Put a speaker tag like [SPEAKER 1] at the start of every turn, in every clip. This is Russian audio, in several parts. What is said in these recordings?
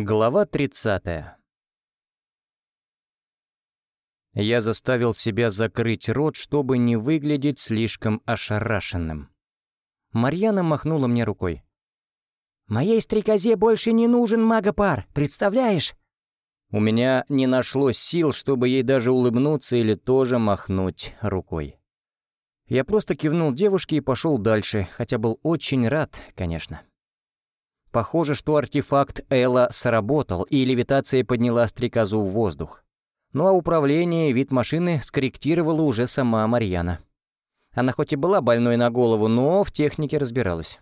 [SPEAKER 1] Глава 30. Я заставил себя закрыть рот, чтобы не выглядеть слишком ошарашенным. Марьяна махнула мне рукой.
[SPEAKER 2] «Моей стрекозе больше не нужен магопар, представляешь?»
[SPEAKER 1] У меня не нашлось сил, чтобы ей даже улыбнуться или тоже махнуть рукой. Я просто кивнул девушке и пошел дальше, хотя был очень рад, конечно. Похоже, что артефакт Элла сработал, и левитация подняла стрекозу в воздух. Ну а управление вид машины скорректировала уже сама Марьяна. Она хоть и была больной на голову, но в технике разбиралась.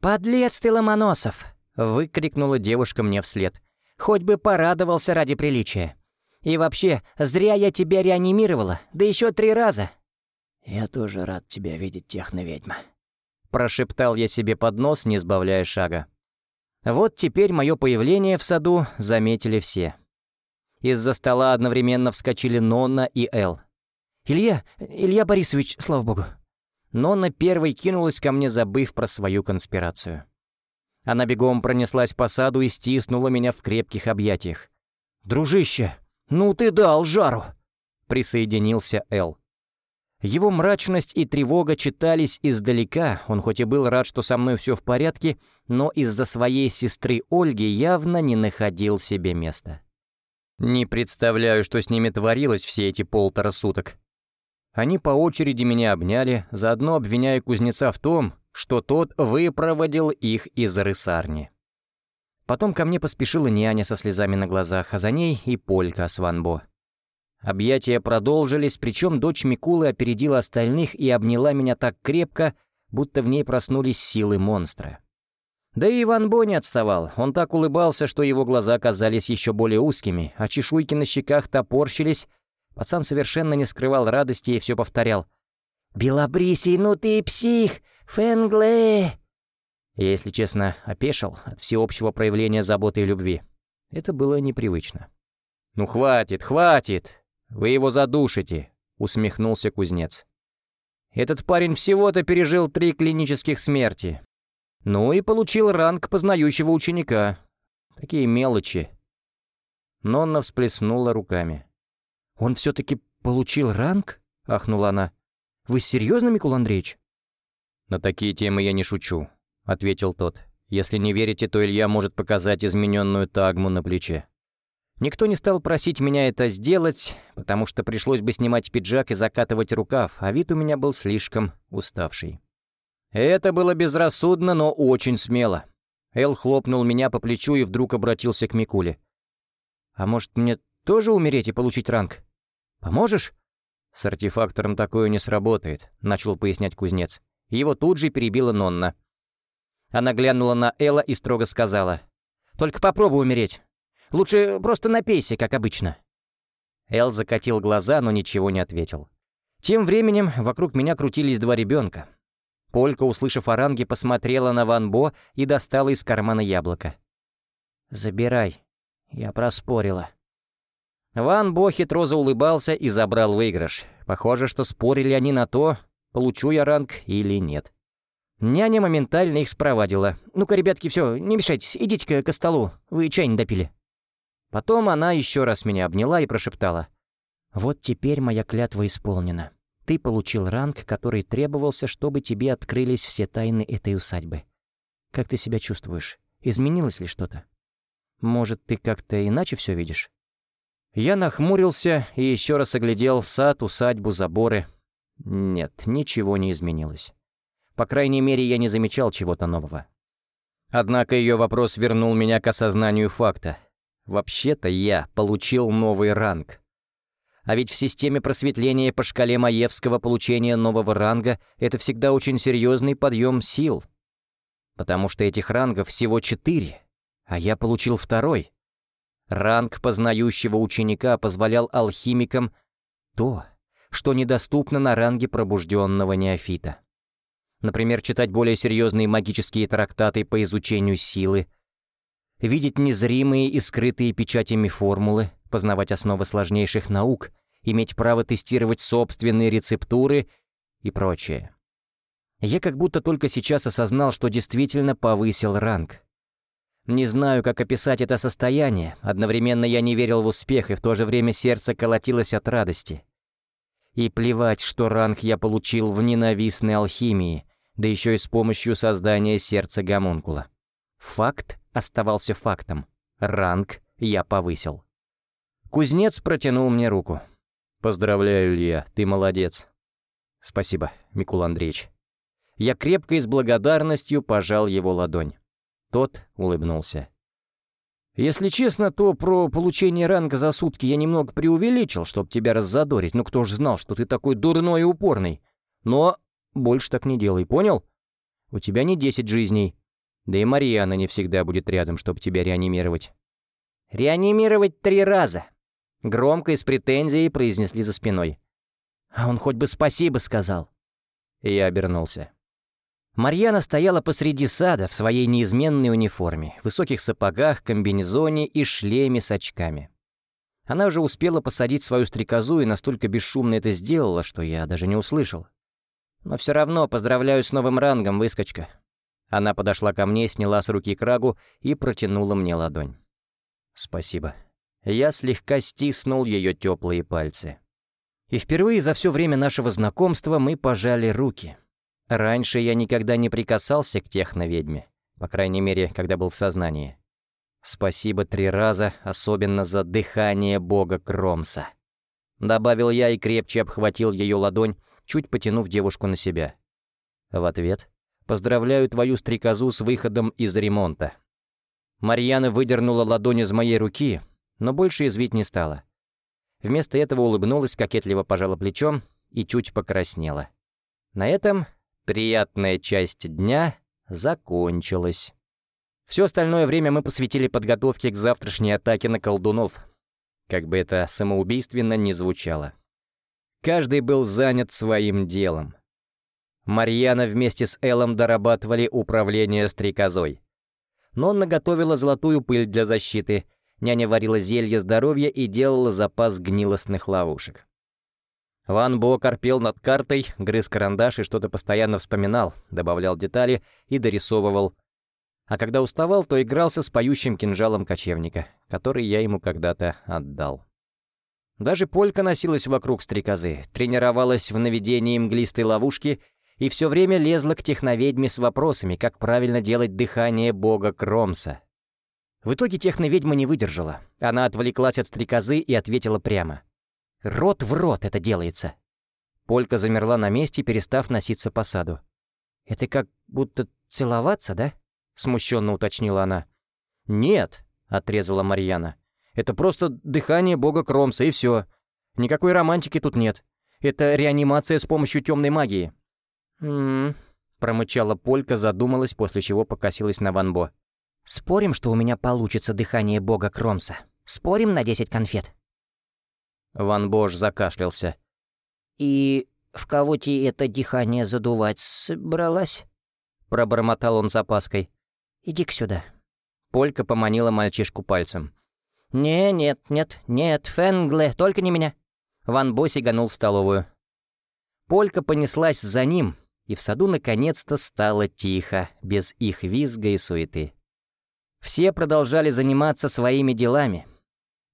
[SPEAKER 2] «Подлец ты, Ломоносов!» — выкрикнула девушка мне вслед. «Хоть бы порадовался ради приличия. И вообще, зря я тебя реанимировала, да еще три раза».
[SPEAKER 3] «Я тоже рад тебя видеть, техноведьма»,
[SPEAKER 1] Прошептал я себе под нос, не сбавляя шага. Вот теперь мое появление в саду заметили все. Из-за стола одновременно вскочили Нонна и Эл. «Илья, Илья Борисович, слава богу!» Нонна первой кинулась ко мне, забыв про свою конспирацию. Она бегом пронеслась по саду и стиснула меня в крепких объятиях. «Дружище, ну ты дал жару!» Присоединился Эл. Его мрачность и тревога читались издалека, он хоть и был рад, что со мной все в порядке, но из-за своей сестры Ольги явно не находил себе места. Не представляю, что с ними творилось все эти полтора суток. Они по очереди меня обняли, заодно обвиняя кузнеца в том, что тот выпроводил их из рысарни. Потом ко мне поспешила няня со слезами на глазах, а за ней и Полька с Ванбо. Объятия продолжились, причем дочь Микулы опередила остальных и обняла меня так крепко, будто в ней проснулись силы монстра. Да и Иван Бо не отставал. Он так улыбался, что его глаза казались еще более узкими, а чешуйки на щеках топорщились. Пацан совершенно не скрывал радости и все повторял. «Белобрисий, ну ты псих! Фэнглэ!» Я, если честно, опешил от всеобщего проявления заботы и любви. Это было непривычно. «Ну хватит, хватит!» «Вы его задушите», — усмехнулся кузнец. «Этот парень всего-то пережил три клинических смерти. Ну и получил ранг познающего ученика. Такие мелочи». Нонна всплеснула руками. «Он все-таки получил ранг?» — ахнула она. «Вы серьезно, Микул Андреевич?» «На такие темы я не шучу», — ответил тот. «Если не верите, то Илья может показать измененную тагму на плече». Никто не стал просить меня это сделать, потому что пришлось бы снимать пиджак и закатывать рукав, а вид у меня был слишком уставший. Это было безрассудно, но очень смело. Эл хлопнул меня по плечу и вдруг обратился к Микуле. «А может, мне тоже умереть и получить ранг? Поможешь?» «С артефактором такое не сработает», — начал пояснять кузнец. Его тут же перебила Нонна. Она глянула на Элла и строго сказала. «Только попробуй умереть. Лучше просто напейся, как обычно». Эл закатил глаза, но ничего не ответил. Тем временем вокруг меня крутились два ребенка. Полька, услышав оранги, посмотрела на Ван Бо и достала из кармана яблоко. «Забирай. Я проспорила». Ван Бо хитро заулыбался и забрал выигрыш. Похоже, что спорили они на то, получу я ранг или нет. Няня моментально их спровадила. «Ну-ка, ребятки, все, не мешайтесь, идите-ка к столу, вы чай не допили». Потом она еще раз меня обняла и прошептала. «Вот теперь моя клятва исполнена. Ты получил ранг, который требовался, чтобы тебе открылись все тайны этой усадьбы. Как ты себя чувствуешь? Изменилось ли что-то? Может, ты как-то иначе все видишь?» Я нахмурился и еще раз оглядел сад, усадьбу, заборы. Нет, ничего не изменилось. По крайней мере, я не замечал чего-то нового. Однако ее вопрос вернул меня к осознанию факта. Вообще-то я получил новый ранг. А ведь в системе просветления по шкале Маевского получение нового ранга — это всегда очень серьезный подъем сил. Потому что этих рангов всего четыре, а я получил второй. Ранг познающего ученика позволял алхимикам то, что недоступно на ранге пробужденного неофита. Например, читать более серьезные магические трактаты по изучению силы, видеть незримые и скрытые печатями формулы, познавать основы сложнейших наук, иметь право тестировать собственные рецептуры и прочее. Я как будто только сейчас осознал, что действительно повысил ранг. Не знаю, как описать это состояние. Одновременно я не верил в успех, и в то же время сердце колотилось от радости. И плевать, что ранг я получил в ненавистной алхимии, да еще и с помощью создания сердца гомункула. Факт оставался фактом. Ранг я повысил. Кузнец протянул мне руку. «Поздравляю, Илья, ты молодец». «Спасибо, Микул Андреевич». Я крепко и с благодарностью пожал его ладонь. Тот улыбнулся. «Если честно, то про получение ранга за сутки я немного преувеличил, чтобы тебя раззадорить, но кто ж знал, что ты такой дурной и упорный. Но больше так не делай, понял? У тебя не десять жизней. Да и Марьяна не всегда будет рядом, чтобы тебя реанимировать». «Реанимировать три раза!» Громко и с претензией произнесли за спиной. «А он хоть бы спасибо сказал!» Я обернулся. Марьяна стояла посреди сада в своей неизменной униформе, высоких сапогах, комбинезоне и шлеме с очками. Она уже успела посадить свою стрекозу и настолько бесшумно это сделала, что я даже не услышал. «Но все равно поздравляю с новым рангом, выскочка». Она подошла ко мне, сняла с руки крагу и протянула мне ладонь. «Спасибо». Я слегка стиснул ее теплые пальцы. И впервые за все время нашего знакомства мы пожали руки. Раньше я никогда не прикасался к техноведьме, по крайней мере, когда был в сознании. Спасибо три раза, особенно за дыхание бога Кромса. Добавил я и крепче обхватил ее ладонь, чуть потянув девушку на себя. В ответ «Поздравляю твою стрекозу с выходом из ремонта». Марьяна выдернула ладонь из моей руки, но больше извить не стала. Вместо этого улыбнулась, кокетливо пожала плечом и чуть покраснела. На этом Приятная часть дня закончилась. Все остальное время мы посвятили подготовке к завтрашней атаке на колдунов. Как бы это самоубийственно ни звучало. Каждый был занят своим делом. Марьяна вместе с Эллом дорабатывали управление стрекозой. Нонна готовила золотую пыль для защиты, няня варила зелье здоровья и делала запас гнилостных ловушек. Ван Бо корпел над картой, грыз карандаш и что-то постоянно вспоминал, добавлял детали и дорисовывал. А когда уставал, то игрался с поющим кинжалом кочевника, который я ему когда-то отдал. Даже Полька носилась вокруг стрекозы, тренировалась в наведении мглистой ловушки и все время лезла к техноведьме с вопросами, как правильно делать дыхание бога Кромса. В итоге техноведьма не выдержала. Она отвлеклась от стрекозы и ответила прямо. Рот в рот это делается. Полька замерла на месте, перестав носиться по саду. «Это как будто целоваться, да?» — смущенно уточнила она. «Нет», — отрезала Марьяна. «Это просто дыхание бога Кромса, и все. Никакой романтики тут нет. Это реанимация с помощью темной магии». «М-м-м», промычала Полька, задумалась, после чего покосилась на Ванбо. «Спорим, что у меня получится дыхание бога Кромса? Спорим на десять конфет?» Ван Бош закашлялся. «И в кого ты это дыхание задувать собралась?» Пробормотал он с опаской. «Иди-ка сюда». Полька поманила мальчишку пальцем. «Не, нет, нет, нет, Фенгле, только не меня». Ван Бо сиганул в столовую. Полька понеслась за ним, и в саду наконец-то стало тихо, без их визга и суеты. Все продолжали заниматься своими делами,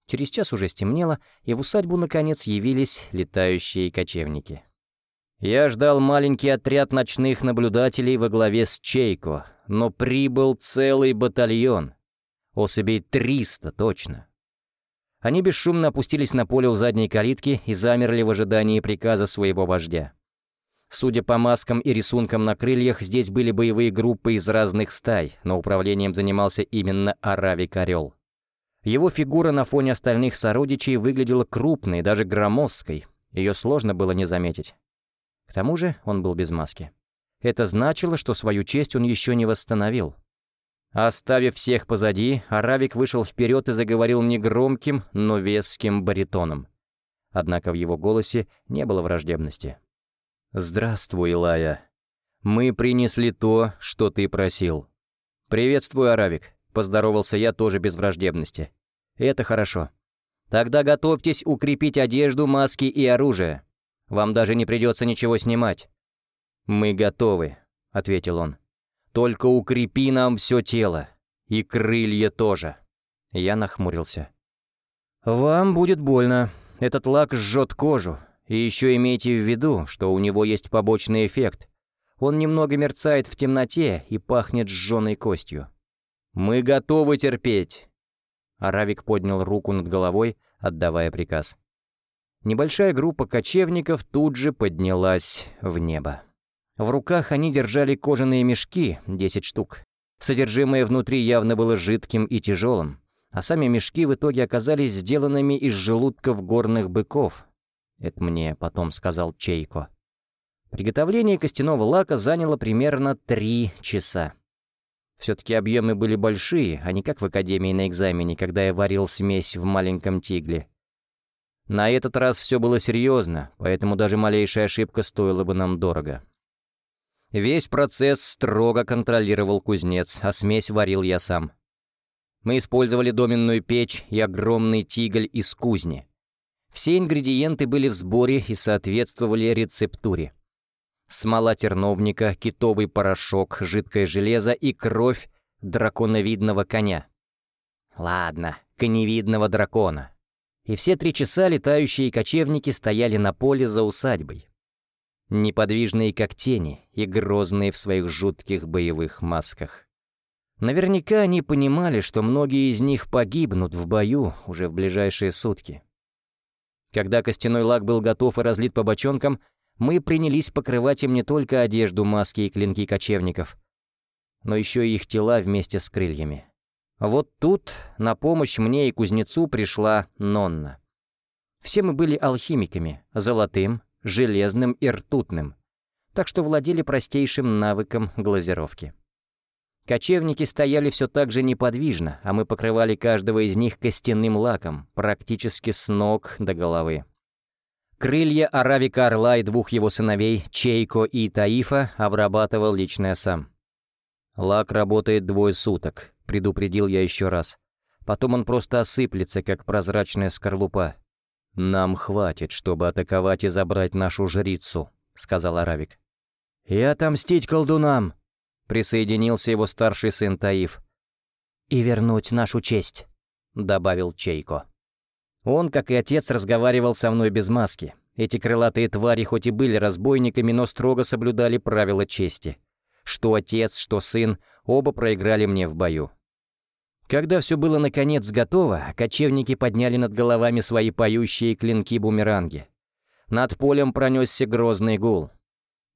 [SPEAKER 1] Через час уже стемнело, и в усадьбу, наконец, явились летающие кочевники. Я ждал маленький отряд ночных наблюдателей во главе с Чейко, но прибыл целый батальон. Особей 300 точно. Они бесшумно опустились на поле у задней калитки и замерли в ожидании приказа своего вождя. Судя по маскам и рисункам на крыльях, здесь были боевые группы из разных стай, но управлением занимался именно Аравик Орел. Его фигура на фоне остальных сородичей выглядела крупной, даже громоздкой. Ее сложно было не заметить. К тому же он был без маски. Это значило, что свою честь он еще не восстановил. Оставив всех позади, Аравик вышел вперед и заговорил негромким, но веским баритоном. Однако в его голосе не было враждебности. «Здравствуй, Илая. Мы принесли то, что ты просил. Приветствую, Аравик. Поздоровался я тоже без враждебности. Это хорошо. Тогда готовьтесь укрепить одежду, маски и оружие. Вам даже не придется ничего снимать. Мы готовы, ответил он. Только укрепи нам все тело. И крылья тоже. Я нахмурился. «Вам будет больно. Этот лак жжет кожу. И еще имейте в виду, что у него есть побочный эффект. Он немного мерцает в темноте и пахнет сжженной костью. Мы готовы терпеть!» Аравик поднял руку над головой, отдавая приказ. Небольшая группа кочевников тут же поднялась в небо. В руках они держали кожаные мешки, 10 штук. Содержимое внутри явно было жидким и тяжелым, а сами мешки в итоге оказались сделанными из желудков горных быков. Это мне потом сказал Чейко. Приготовление костяного лака заняло примерно три часа. Все-таки объемы были большие, а не как в академии на экзамене, когда я варил смесь в маленьком тигле. На этот раз все было серьезно, поэтому даже малейшая ошибка стоила бы нам дорого. Весь процесс строго контролировал кузнец, а смесь варил я сам. Мы использовали доменную печь и огромный тигль из кузни. Все ингредиенты были в сборе и соответствовали рецептуре смола терновника, китовый порошок, жидкое железо и кровь драконовидного коня. Ладно, коневидного дракона. И все три часа летающие кочевники стояли на поле за усадьбой. Неподвижные как тени и грозные в своих жутких боевых масках. Наверняка они понимали, что многие из них погибнут в бою уже в ближайшие сутки. Когда костяной лак был готов и разлит по бочонкам, мы принялись покрывать им не только одежду, маски и клинки кочевников, но еще и их тела вместе с крыльями. Вот тут на помощь мне и кузнецу пришла Нонна. Все мы были алхимиками, золотым, железным и ртутным, так что владели простейшим навыком глазировки. Кочевники стояли все так же неподвижно, а мы покрывали каждого из них костяным лаком, практически с ног до головы. Крылья Аравика Орла и двух его сыновей, Чейко и Таифа, обрабатывал лично я сам. «Лак работает двое суток», — предупредил я еще раз. «Потом он просто осыплется, как прозрачная скорлупа». «Нам хватит, чтобы атаковать и забрать нашу жрицу», — сказал Аравик. «И отомстить колдунам», — присоединился его старший сын Таиф. «И вернуть нашу честь», — добавил Чейко. Он, как и отец, разговаривал со мной без маски. Эти крылатые твари хоть и были разбойниками, но строго соблюдали правила чести. Что отец, что сын, оба проиграли мне в бою. Когда все было наконец готово, кочевники подняли над головами свои поющие клинки-бумеранги. Над полем пронесся грозный гул.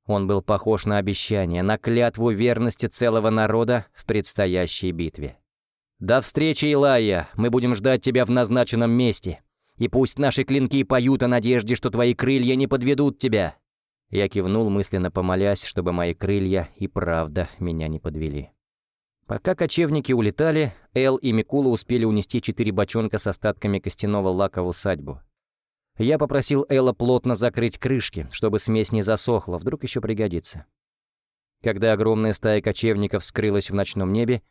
[SPEAKER 1] Он был похож на обещание, на клятву верности целого народа в предстоящей битве. «До встречи, Илая! Мы будем ждать тебя в назначенном месте. И пусть наши клинки поют о надежде, что твои крылья не подведут тебя!» Я кивнул, мысленно помолясь, чтобы мои крылья и правда меня не подвели. Пока кочевники улетали, Эл и Микула успели унести четыре бочонка с остатками костяного лака в усадьбу. Я попросил Элла плотно закрыть крышки, чтобы смесь не засохла, вдруг еще пригодится. Когда огромная стая кочевников скрылась в ночном небе,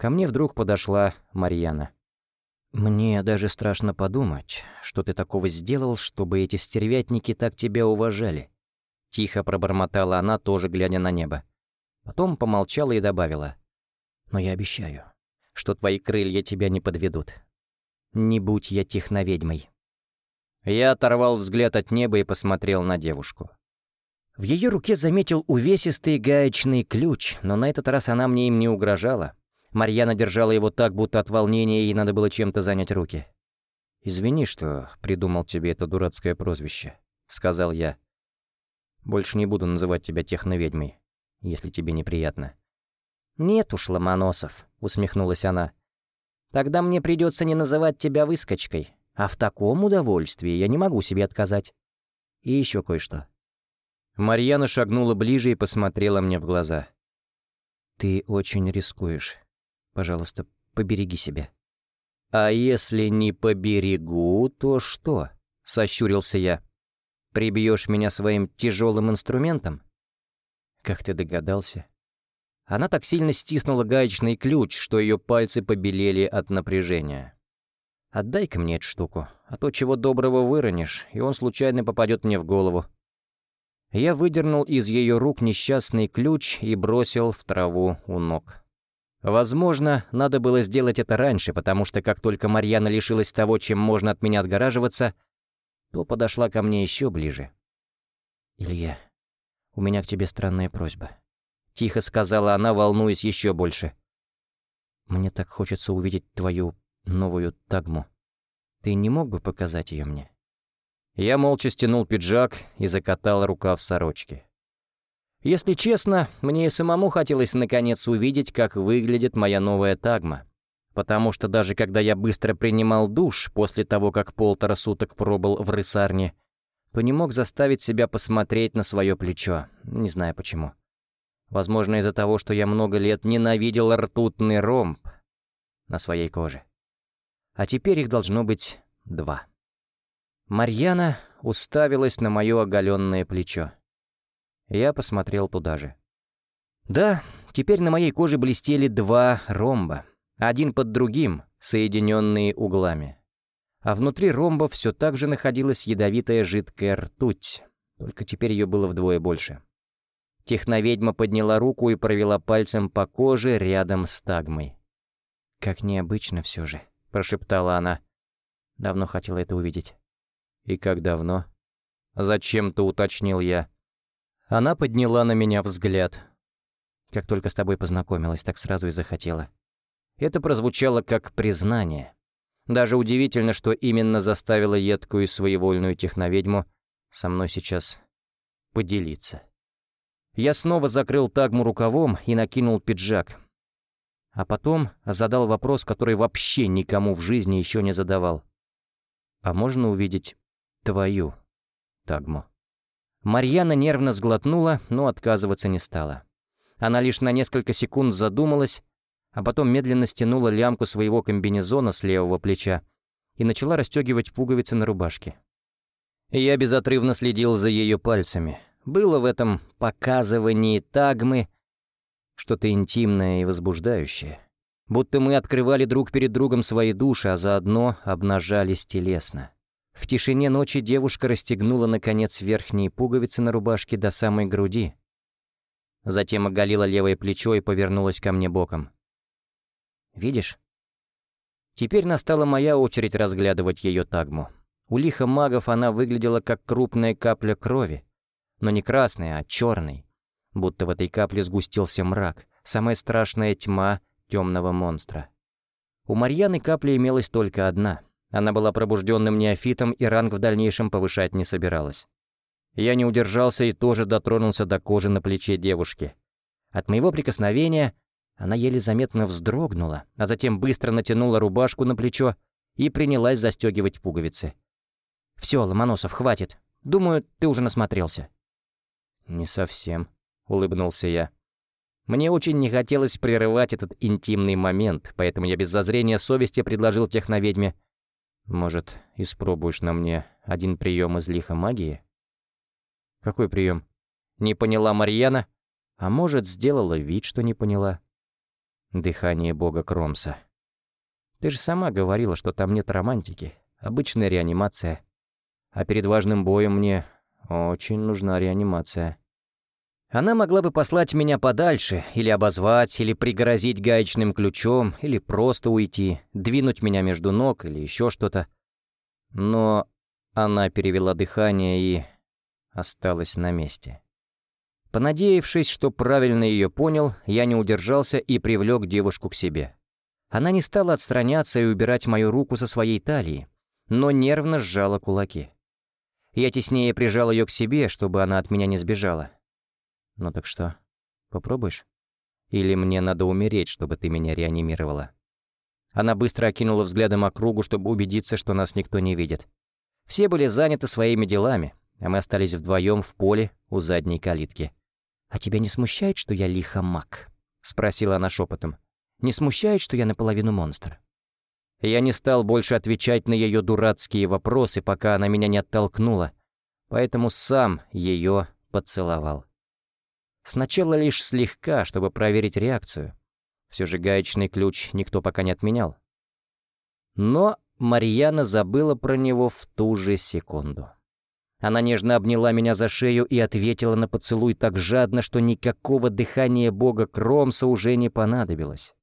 [SPEAKER 1] Ко мне вдруг подошла Марьяна. «Мне даже страшно подумать, что ты такого сделал, чтобы эти стервятники так тебя уважали». Тихо пробормотала она, тоже глядя на небо. Потом помолчала и добавила. «Но я обещаю, что твои крылья тебя не подведут. Не будь я техноведьмой». Я оторвал взгляд от неба и посмотрел на девушку. В ее руке заметил увесистый гаечный ключ, но на этот раз она мне им не угрожала. Марьяна держала его так, будто от волнения ей надо было чем-то занять руки. «Извини, что придумал тебе это дурацкое прозвище», — сказал я. «Больше не буду называть тебя техноведьмой, если тебе неприятно». «Нет уж, Ломоносов», — усмехнулась она. «Тогда мне придется не называть тебя выскочкой, а в таком удовольствии я не могу себе отказать. И еще кое-что». Марьяна шагнула ближе и посмотрела мне в глаза. «Ты очень рискуешь. Пожалуйста, побереги себя». «А если не поберегу, то что?» — сощурился я. «Прибьешь меня своим тяжелым инструментом?» «Как ты догадался?» Она так сильно стиснула гаечный ключ, что ее пальцы побелели от напряжения. «Отдай-ка мне эту штуку, а то чего доброго выронишь, и он случайно попадет мне в голову». Я выдернул из ее рук несчастный ключ и бросил в траву у ног. Возможно, надо было сделать это раньше, потому что как только Марьяна лишилась того, чем можно от меня отгораживаться, то подошла ко мне еще ближе.
[SPEAKER 2] «Илья, у меня к тебе странная просьба», — тихо сказала она, волнуясь еще больше. «Мне так хочется увидеть твою новую тагму. Ты не мог бы показать ее мне?»
[SPEAKER 1] Я молча стянул пиджак и закатал рукав сорочки. Если честно, мне и самому хотелось наконец увидеть, как выглядит моя новая тагма. Потому что даже когда я быстро принимал душ после того, как полтора суток пробыл в рысарне, то не мог заставить себя посмотреть на свое плечо, не знаю почему. Возможно, из-за того, что я много лет ненавидел ртутный ромб на своей коже. А теперь их должно быть два. Марьяна уставилась на мое оголенное плечо. Я посмотрел туда же. Да, теперь на моей коже блестели два ромба, один под другим, соединенные углами. А внутри ромба все так же находилась ядовитая жидкая ртуть, только теперь ее было вдвое больше. Техноведьма подняла руку и провела пальцем по коже рядом с тагмой.
[SPEAKER 2] «Как необычно все же», — прошептала она. Давно хотела это увидеть.
[SPEAKER 1] «И как давно?» «Зачем-то уточнил я. Она подняла на меня взгляд.
[SPEAKER 2] Как только с тобой познакомилась, так сразу и захотела.
[SPEAKER 1] Это прозвучало как признание. Даже удивительно, что именно заставило едкую и своевольную техноведьму со мной сейчас поделиться. Я снова закрыл тагму рукавом и накинул пиджак. А потом задал вопрос, который вообще никому в жизни еще не задавал. «А можно увидеть твою тагму?» Марьяна нервно сглотнула, но отказываться не стала. Она лишь на несколько секунд задумалась, а потом медленно стянула лямку своего комбинезона с левого плеча и начала расстегивать пуговицы на рубашке. Я безотрывно следил за ее пальцами. Было в этом показывании тагмы что-то интимное и возбуждающее. Будто мы открывали друг перед другом свои души, а заодно обнажались телесно. В тишине ночи девушка расстегнула, наконец, верхние пуговицы на рубашке до самой груди. Затем оголила левое плечо и повернулась ко мне боком. «Видишь?» Теперь настала моя очередь разглядывать ее тагму. У лиха магов она выглядела как крупная капля крови, но не красная, а черной, будто в этой капле сгустился мрак, самая страшная тьма темного монстра. У Марьяны капля имелась только одна — она была пробужденным неофитом и ранг в дальнейшем повышать не собиралась. Я не удержался и тоже дотронулся до кожи на плече девушки. От моего прикосновения она еле заметно вздрогнула, а затем быстро натянула рубашку на плечо и принялась застегивать пуговицы. «Все, Ломоносов, хватит. Думаю, ты уже насмотрелся».
[SPEAKER 2] «Не совсем», — улыбнулся я.
[SPEAKER 1] Мне очень не хотелось прерывать этот интимный момент, поэтому я без зазрения совести предложил техноведьме
[SPEAKER 2] может, испробуешь на мне один прием из лиха магии?
[SPEAKER 1] Какой прием? Не поняла Марьяна? А может, сделала вид, что не поняла?
[SPEAKER 2] Дыхание бога Кромса. Ты же сама говорила, что там нет романтики. Обычная реанимация. А перед важным боем мне очень нужна реанимация.
[SPEAKER 1] Она могла бы послать меня подальше, или обозвать, или пригрозить гаечным ключом, или просто уйти, двинуть меня между ног, или еще что-то. Но она перевела дыхание и осталась на месте. Понадеявшись, что правильно ее понял, я не удержался и привлек девушку к себе. Она не стала отстраняться и убирать мою руку со своей талии, но нервно сжала кулаки. Я теснее прижал ее к себе, чтобы она от меня не сбежала.
[SPEAKER 2] Ну так что, попробуешь? Или мне надо умереть, чтобы ты меня реанимировала?»
[SPEAKER 1] Она быстро окинула взглядом округу, чтобы убедиться, что нас никто не видит. Все были заняты своими делами, а мы остались вдвоем в поле у задней калитки. «А тебя не смущает, что я лихомак?» — спросила она шепотом. «Не смущает, что я наполовину монстр?» Я не стал больше отвечать на ее дурацкие вопросы, пока она меня не оттолкнула, поэтому сам ее поцеловал. Сначала лишь слегка, чтобы проверить реакцию. Все же гаечный ключ никто пока не отменял. Но Марьяна забыла про него в ту же секунду. Она нежно обняла меня за шею и ответила на поцелуй так жадно, что никакого дыхания бога Кромса уже не понадобилось.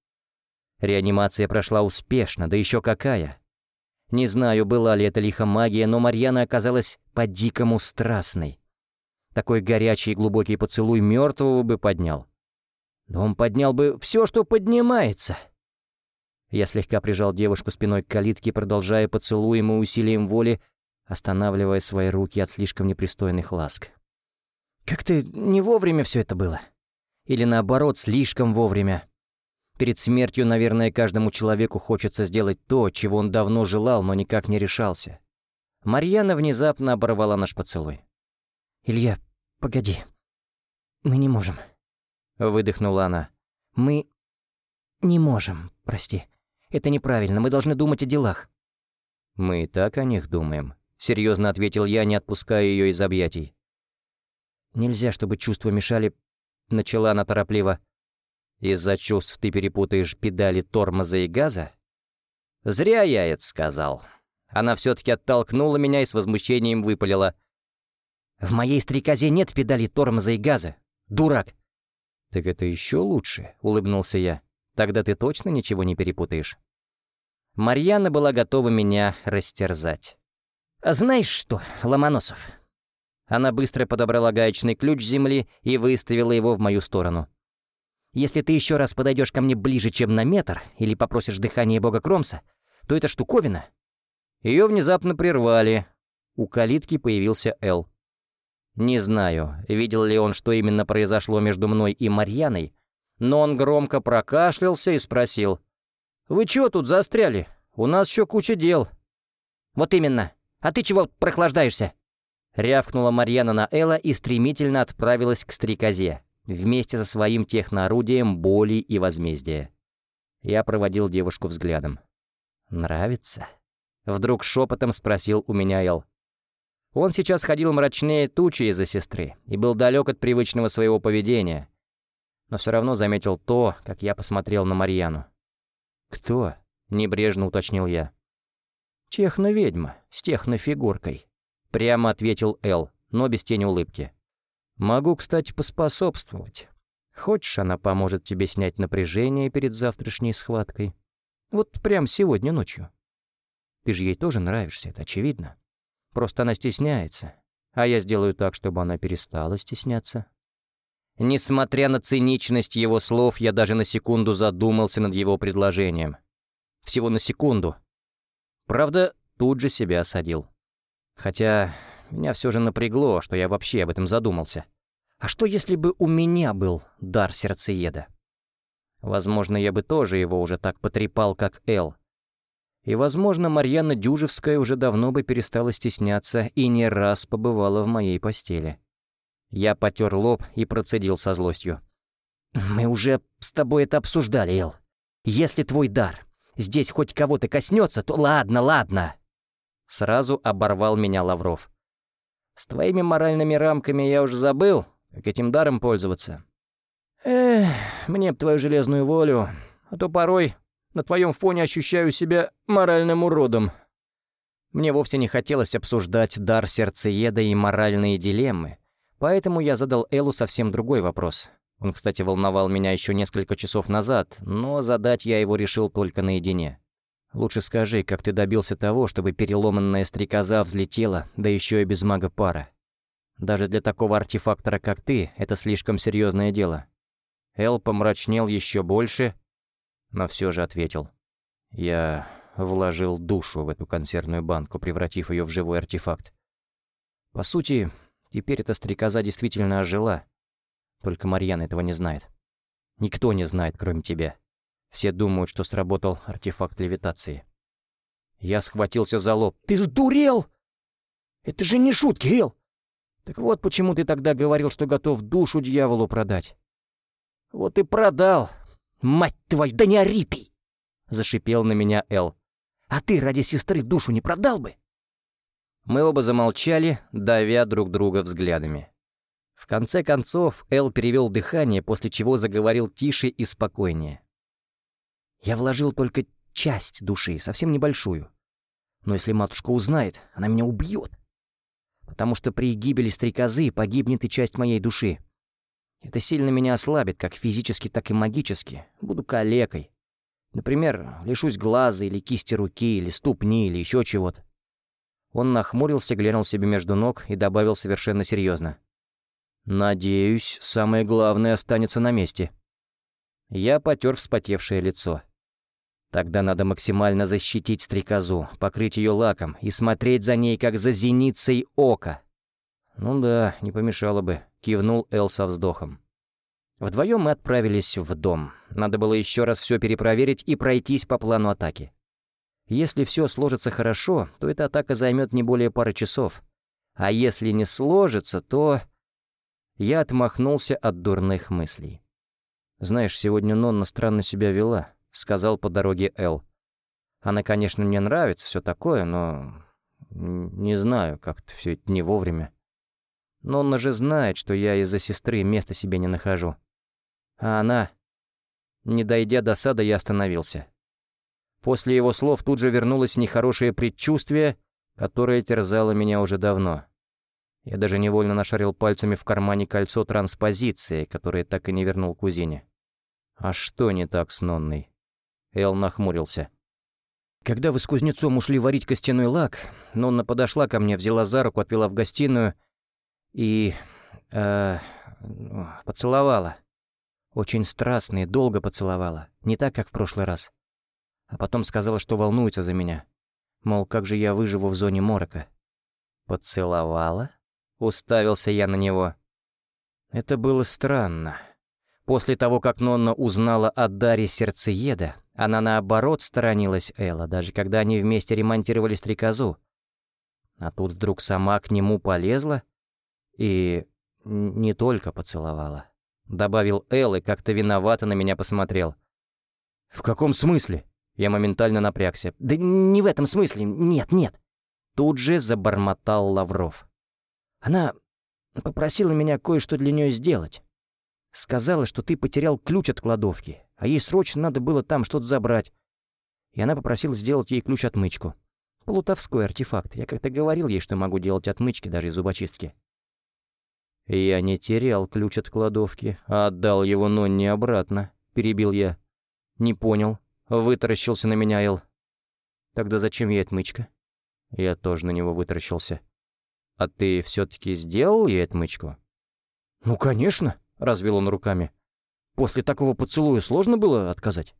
[SPEAKER 1] Реанимация прошла успешно, да еще какая. Не знаю, была ли это лихо магия, но Марьяна оказалась по-дикому страстной. Такой горячий и глубокий поцелуй мертвого бы поднял. Да он поднял бы все, что поднимается. Я слегка прижал девушку спиной к калитке, продолжая поцелуем и усилием воли, останавливая свои руки от слишком непристойных ласк. Как-то не вовремя все это было. Или наоборот, слишком вовремя. Перед смертью, наверное, каждому человеку хочется сделать то, чего он давно желал, но никак не решался. Марьяна внезапно оборвала наш поцелуй. «Илья, погоди. Мы не можем», — выдохнула она. «Мы не можем, прости. Это неправильно, мы должны думать о делах». «Мы и так о них думаем», — серьезно ответил я, не отпуская ее из объятий. «Нельзя, чтобы чувства мешали...» — начала она торопливо. «Из-за чувств ты перепутаешь педали тормоза и газа?» «Зря я это сказал». Она все-таки оттолкнула меня и с возмущением выпалила. «В моей стрекозе нет педалей тормоза и газа. Дурак!» «Так это еще лучше», — улыбнулся я. «Тогда ты точно ничего не перепутаешь». Марьяна была готова меня растерзать. «А «Знаешь что, Ломоносов?» Она быстро подобрала гаечный ключ земли и выставила его в мою сторону. «Если ты еще раз подойдешь ко мне ближе, чем на метр, или попросишь дыхания бога Кромса, то эта штуковина...» Ее внезапно прервали. У калитки появился Эл. Не знаю, видел ли он, что именно произошло между мной и Марьяной, но он громко прокашлялся и спросил. «Вы чего тут застряли? У нас еще куча дел». «Вот именно. А ты чего прохлаждаешься?» Рявкнула Марьяна на Элла и стремительно отправилась к стрекозе, вместе со своим техноорудием боли и возмездия. Я проводил девушку взглядом. «Нравится?» Вдруг шепотом спросил у меня Эл. Он сейчас ходил мрачнее тучи из-за сестры и был далек от привычного своего поведения, но все равно заметил то, как я посмотрел на Марьяну. «Кто?» — небрежно уточнил я. «Техно-ведьма, с технофигуркой», — прямо ответил Эл, но без тени улыбки. «Могу, кстати, поспособствовать. Хочешь, она поможет тебе снять напряжение перед завтрашней схваткой? Вот прямо сегодня ночью. Ты же ей тоже нравишься, это очевидно». Просто она стесняется. А я сделаю так, чтобы она перестала стесняться. Несмотря на циничность его слов, я даже на секунду задумался над его предложением. Всего на секунду. Правда, тут же себя осадил. Хотя меня все же напрягло, что я вообще об этом задумался. А что, если бы у меня был дар сердцееда? Возможно, я бы тоже его уже так потрепал, как Эл. И, возможно, Марьяна Дюжевская уже давно бы перестала стесняться и не раз побывала в моей постели. Я потер лоб и процедил со злостью. «Мы уже с тобой это обсуждали, Эл. Если твой дар здесь хоть кого-то коснется, то ладно, ладно!» Сразу оборвал меня Лавров. «С твоими моральными рамками я уже забыл, как этим даром пользоваться. Эх, мне б твою железную волю, а то порой на твоем фоне ощущаю себя моральным уродом». Мне вовсе не хотелось обсуждать дар сердцееда и моральные дилеммы, поэтому я задал Эллу совсем другой вопрос. Он, кстати, волновал меня еще несколько часов назад, но задать я его решил только наедине. «Лучше скажи, как ты добился того, чтобы переломанная стрекоза взлетела, да еще и без мага пара? Даже для такого артефактора, как ты, это слишком серьезное дело». Эл помрачнел еще больше, но все же ответил. Я вложил душу в эту консервную банку, превратив ее в живой артефакт. По сути, теперь эта стрекоза действительно ожила. Только Марьяна этого не знает. Никто не знает, кроме тебя. Все думают, что сработал артефакт левитации. Я схватился за лоб. «Ты сдурел? Это же не шутки, Эл! Так вот почему ты тогда говорил, что готов душу дьяволу продать. Вот и продал, «Мать твою, да не ори ты!» — зашипел на меня Эл. «А ты ради сестры душу не продал бы?» Мы оба замолчали, давя друг друга взглядами. В конце концов, Эл перевел дыхание, после чего заговорил тише и спокойнее. «Я вложил только часть души, совсем небольшую. Но если матушка узнает, она меня убьет. Потому что при гибели стрекозы погибнет и часть моей души. Это сильно меня ослабит, как физически, так и магически. Буду калекой. Например, лишусь глаза или кисти руки, или ступни, или еще чего-то. Он нахмурился, глянул себе между ног и добавил совершенно серьезно. «Надеюсь, самое главное останется на месте». Я потер вспотевшее лицо. Тогда надо максимально защитить стрекозу, покрыть ее лаком и смотреть за ней, как за зеницей ока. «Ну да, не помешало бы», — кивнул Эл со вздохом. Вдвоем мы отправились в дом. Надо было еще раз все перепроверить и пройтись по плану атаки. Если все сложится хорошо, то эта атака займет не более пары часов. А если не сложится, то... Я отмахнулся от дурных мыслей. «Знаешь, сегодня Нонна странно себя вела», — сказал по дороге Эл. «Она, конечно, мне нравится, все такое, но... Не знаю, как-то все это не вовремя. Нонна же знает, что я из-за сестры места себе не нахожу. А она... Не дойдя до сада, я остановился. После его слов тут же вернулось нехорошее предчувствие, которое терзало меня уже давно. Я даже невольно нашарил пальцами в кармане кольцо транспозиции, которое так и не вернул кузине. «А что не так с Нонной?» Эл нахмурился. Когда вы с кузнецом ушли варить костяной лак, Нонна подошла ко мне, взяла за руку, отвела в гостиную и... Э, поцеловала. Очень страстно и долго поцеловала, не так, как в прошлый раз. А потом сказала, что волнуется за меня. Мол, как же я выживу в зоне морока. «Поцеловала?» — уставился я на него. Это было странно. После того, как Нонна узнала о даре сердцееда, она наоборот сторонилась Элла, даже когда они вместе ремонтировали стрекозу. А тут вдруг сама к нему полезла и не только поцеловала. Добавил Эл и как-то виновато на меня посмотрел. «В каком смысле?» Я моментально напрягся. «Да не в этом смысле. Нет, нет». Тут же забормотал Лавров. Она попросила меня кое-что для нее сделать. Сказала, что ты потерял ключ от кладовки, а ей срочно надо было там что-то забрать. И она попросила сделать ей ключ-отмычку. Плутовской артефакт. Я как-то говорил ей, что могу делать отмычки даже из зубочистки. «Я не терял ключ от кладовки, а отдал его Нонне обратно», — перебил я. «Не понял». Вытаращился на меня Эл. «Тогда зачем ей отмычка?» Я тоже на него вытаращился. «А ты все-таки сделал ей отмычку?» «Ну, конечно», — развел он руками. «После такого поцелуя сложно было отказать?»